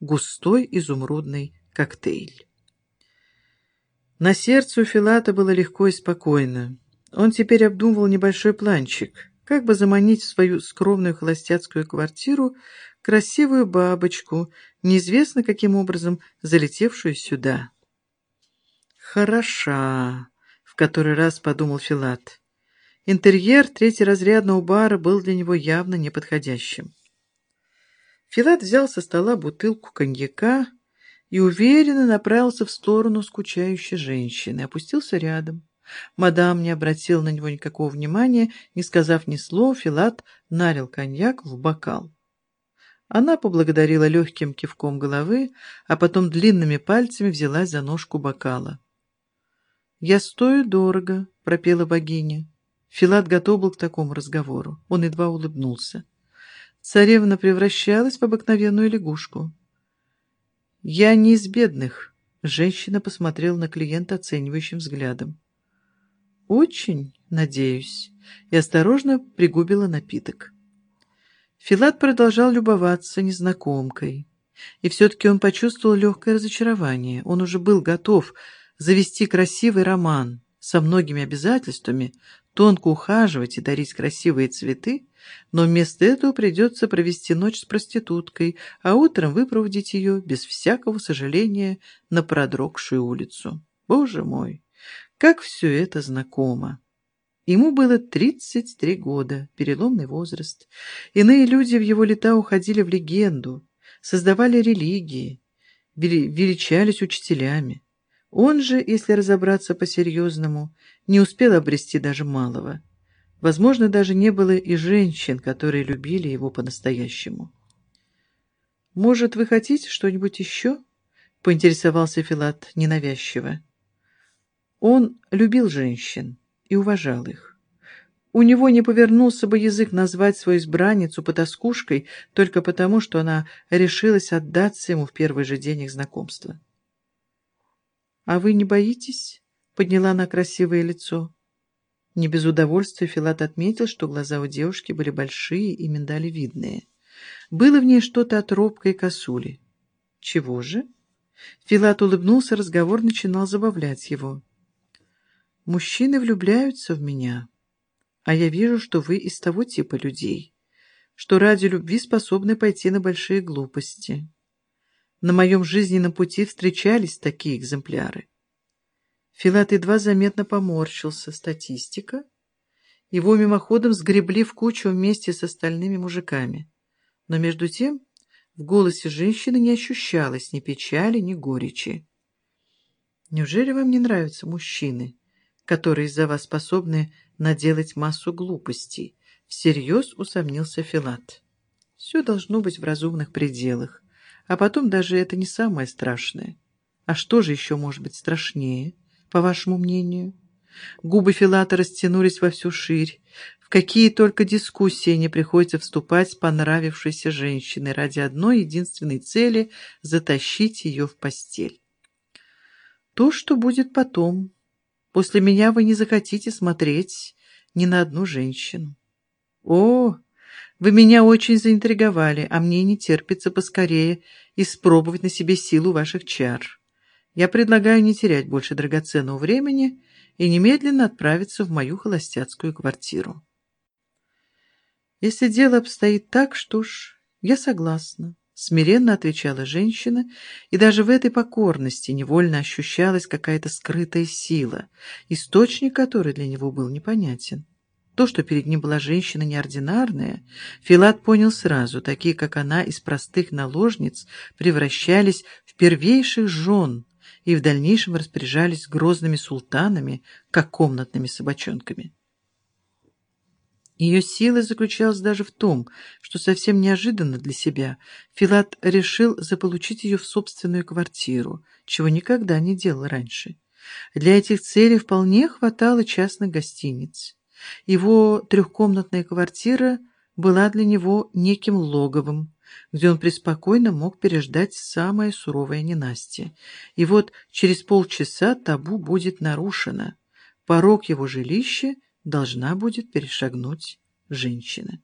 густой изумрудный коктейль. На сердце у Филата было легко и спокойно. Он теперь обдумывал небольшой планчик, как бы заманить в свою скромную холостяцкую квартиру красивую бабочку, неизвестно каким образом залетевшую сюда. «Хороша», — в который раз подумал Филат. Интерьер третьеразрядного бара был для него явно неподходящим. Филат взял со стола бутылку коньяка и уверенно направился в сторону скучающей женщины, опустился рядом. Мадам не обратила на него никакого внимания, не сказав ни слова, Филат налил коньяк в бокал. Она поблагодарила легким кивком головы, а потом длинными пальцами взялась за ножку бокала. «Я стою дорого», — пропела богиня. Филат готов был к такому разговору. Он едва улыбнулся. Царевна превращалась в обыкновенную лягушку. «Я не из бедных», — женщина посмотрела на клиента оценивающим взглядом. «Очень надеюсь», и осторожно пригубила напиток. Филат продолжал любоваться незнакомкой. И все-таки он почувствовал легкое разочарование. Он уже был готов завести красивый роман со многими обязательствами, тонко ухаживать и дарить красивые цветы, но вместо этого придется провести ночь с проституткой, а утром выпроводить ее без всякого сожаления на продрогшую улицу. Боже мой, как все это знакомо! Ему было 33 года, переломный возраст. Иные люди в его лета уходили в легенду, создавали религии, величались учителями. Он же, если разобраться по-серьезному, не успел обрести даже малого. Возможно, даже не было и женщин, которые любили его по-настоящему. «Может, вы хотите что-нибудь еще?» — поинтересовался Филат ненавязчиво. Он любил женщин и уважал их. У него не повернулся бы язык назвать свою избранницу потаскушкой только потому, что она решилась отдаться ему в первый же день их знакомства. «А вы не боитесь?» — подняла она красивое лицо. Не без удовольствия Филат отметил, что глаза у девушки были большие и миндалевидные. Было в ней что-то от робкой косули. «Чего же?» Филат улыбнулся, разговор начинал забавлять его. Мужчины влюбляются в меня, а я вижу, что вы из того типа людей, что ради любви способны пойти на большие глупости. На моем жизненном пути встречались такие экземпляры. Филат едва заметно поморщился. Статистика. Его мимоходом сгребли в кучу вместе с остальными мужиками. Но между тем в голосе женщины не ощущалось ни печали, ни горечи. «Неужели вам не нравятся мужчины?» которые из-за вас способны наделать массу глупостей, всерьез усомнился Филат. Все должно быть в разумных пределах, а потом даже это не самое страшное. А что же еще может быть страшнее, по вашему мнению? Губы Филата растянулись во всю ширь. В какие только дискуссии не приходится вступать с понравившейся женщиной ради одной единственной цели — затащить ее в постель. То, что будет потом, После меня вы не захотите смотреть ни на одну женщину. О, вы меня очень заинтриговали, а мне не терпится поскорее испробовать на себе силу ваших чар. Я предлагаю не терять больше драгоценного времени и немедленно отправиться в мою холостяцкую квартиру. Если дело обстоит так, что ж, я согласна. Смиренно отвечала женщина, и даже в этой покорности невольно ощущалась какая-то скрытая сила, источник которой для него был непонятен. То, что перед ним была женщина неординарная, Филат понял сразу, такие, как она, из простых наложниц превращались в первейших жен и в дальнейшем распоряжались грозными султанами, как комнатными собачонками. Ее сила заключалась даже в том, что совсем неожиданно для себя Филат решил заполучить ее в собственную квартиру, чего никогда не делал раньше. Для этих целей вполне хватало частных гостиниц. Его трехкомнатная квартира была для него неким логовым, где он преспокойно мог переждать самое суровое ненастье. И вот через полчаса табу будет нарушено. Порог его жилища — должна будет перешагнуть женщина.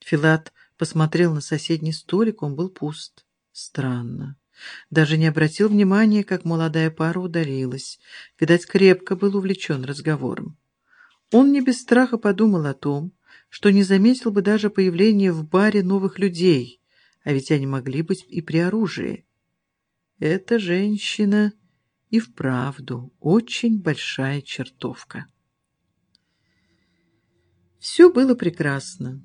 Филат посмотрел на соседний столик, он был пуст. Странно. Даже не обратил внимания, как молодая пара удалилась. Видать, крепко был увлечен разговором. Он не без страха подумал о том, что не заметил бы даже появления в баре новых людей, а ведь они могли быть и при оружии. Эта женщина и вправду очень большая чертовка. Все было прекрасно.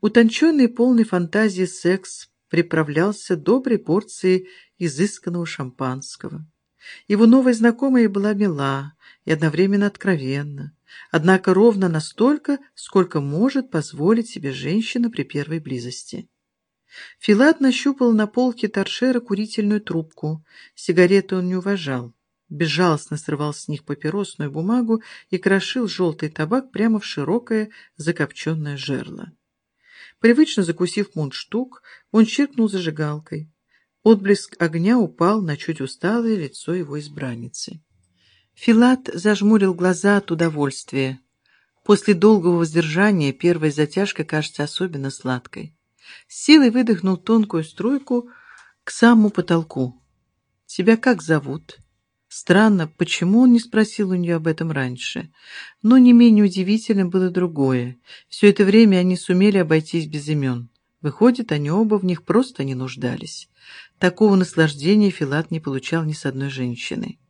Утонченный полный фантазии секс приправлялся доброй порцией изысканного шампанского. Его новая знакомая была мила и одновременно откровенна, однако ровно настолько, сколько может позволить себе женщина при первой близости. Филат нащупал на полке торшера курительную трубку. Сигареты он не уважал. Безжалостно срывал с них папиросную бумагу и крошил желтый табак прямо в широкое закопченное жерло. Привычно закусив мундштук, он чиркнул зажигалкой. Отблеск огня упал на чуть усталое лицо его избранницы. Филат зажмурил глаза от удовольствия. После долгого воздержания первая затяжка кажется особенно сладкой. С силой выдохнул тонкую струйку к самому потолку. «Тебя как зовут?» Странно, почему он не спросил у нее об этом раньше. Но не менее удивительным было другое. Все это время они сумели обойтись без имен. Выходит, они оба в них просто не нуждались. Такого наслаждения Филат не получал ни с одной женщиной.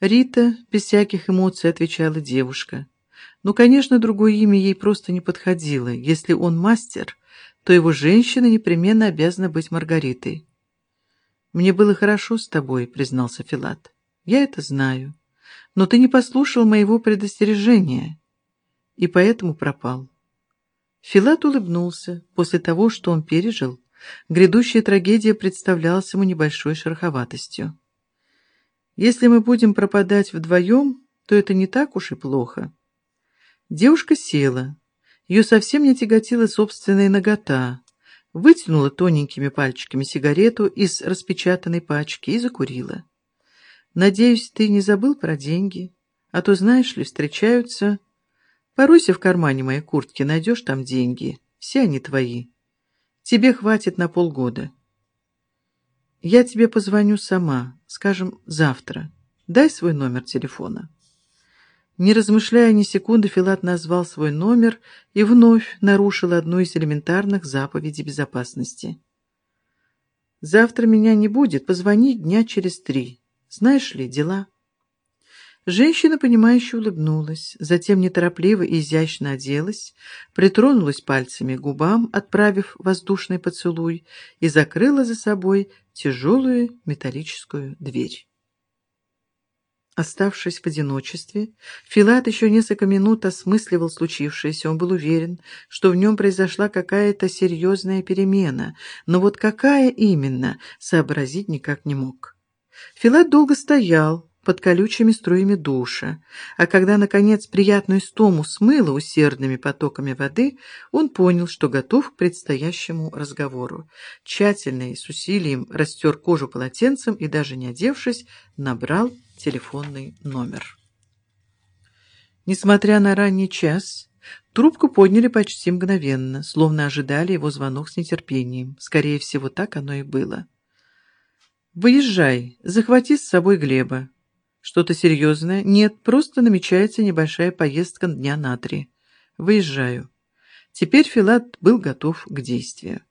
Рита, без всяких эмоций, отвечала девушка. Ну, конечно, другое имя ей просто не подходило. Если он мастер, то его женщина непременно обязана быть Маргаритой. «Мне было хорошо с тобой», — признался Филат. Я это знаю. Но ты не послушал моего предостережения и поэтому пропал. Филат улыбнулся. После того, что он пережил, грядущая трагедия представлялась ему небольшой шероховатостью. Если мы будем пропадать вдвоем, то это не так уж и плохо. Девушка села. Ее совсем не тяготила собственная нагота. Вытянула тоненькими пальчиками сигарету из распечатанной пачки и закурила. Надеюсь, ты не забыл про деньги, а то, знаешь ли, встречаются... Поройся в кармане моей куртки, найдешь там деньги. Все они твои. Тебе хватит на полгода. Я тебе позвоню сама, скажем, завтра. Дай свой номер телефона. Не размышляя ни секунды, Филат назвал свой номер и вновь нарушил одну из элементарных заповедей безопасности. «Завтра меня не будет, позвони дня через три. Знаешь ли, дела...» Женщина, понимающе улыбнулась, затем неторопливо и изящно оделась, притронулась пальцами к губам, отправив воздушный поцелуй, и закрыла за собой тяжелую металлическую дверь. Оставшись в одиночестве, Филат еще несколько минут осмысливал случившееся. Он был уверен, что в нем произошла какая-то серьезная перемена, но вот какая именно, сообразить никак не мог. Филат долго стоял под колючими струями душа, а когда, наконец, приятную стому смыло усердными потоками воды, он понял, что готов к предстоящему разговору. Тщательно и с усилием растер кожу полотенцем и, даже не одевшись, набрал телефонный номер. Несмотря на ранний час, трубку подняли почти мгновенно, словно ожидали его звонок с нетерпением. Скорее всего, так оно и было. «Выезжай, захвати с собой Глеба». «Что-то серьезное?» «Нет, просто намечается небольшая поездка дня на три. Выезжаю». Теперь Филат был готов к действию.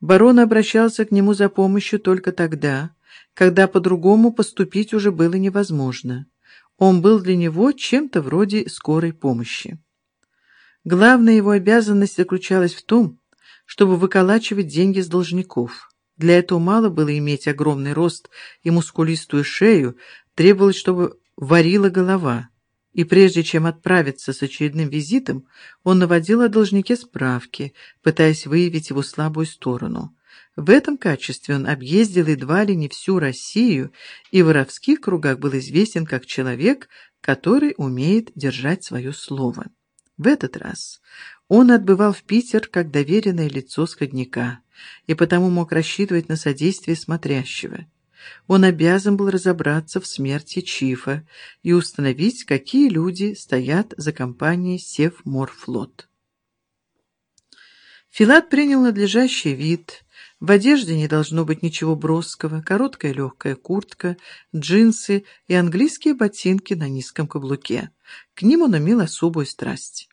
Барон обращался к нему за помощью только тогда, когда по-другому поступить уже было невозможно. Он был для него чем-то вроде скорой помощи. Главная его обязанность заключалась в том, чтобы выколачивать деньги с должников. Для этого мало было иметь огромный рост и мускулистую шею, требовалось, чтобы варила голова. И прежде чем отправиться с очередным визитом, он наводил о должнике справки, пытаясь выявить его слабую сторону. В этом качестве он объездил едва ли не всю Россию и в воровских кругах был известен как человек, который умеет держать свое слово. В этот раз он отбывал в Питер как доверенное лицо сходника и потому мог рассчитывать на содействие смотрящего. Он обязан был разобраться в смерти Чифа и установить, какие люди стоят за компанией Севморфлот. Филат принял надлежащий вид, В одежде не должно быть ничего броского, короткая легкая куртка, джинсы и английские ботинки на низком каблуке. К ним он имел особую страсть.